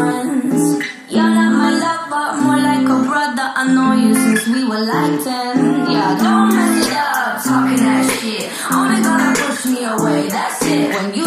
friends. You're not my lover, more like a brother. I know you since we were like 10. Yeah, don't mess it up, talking that shit. Only gonna push me away, that's it. When you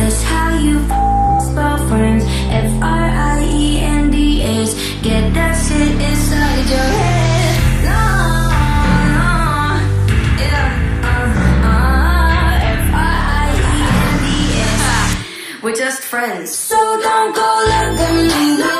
That's how you spell friends. F R I E N D S. Get that shit inside your head. No, no, yeah, uh, uh, uh, F R I E N D S. We're just friends. So don't go looking me.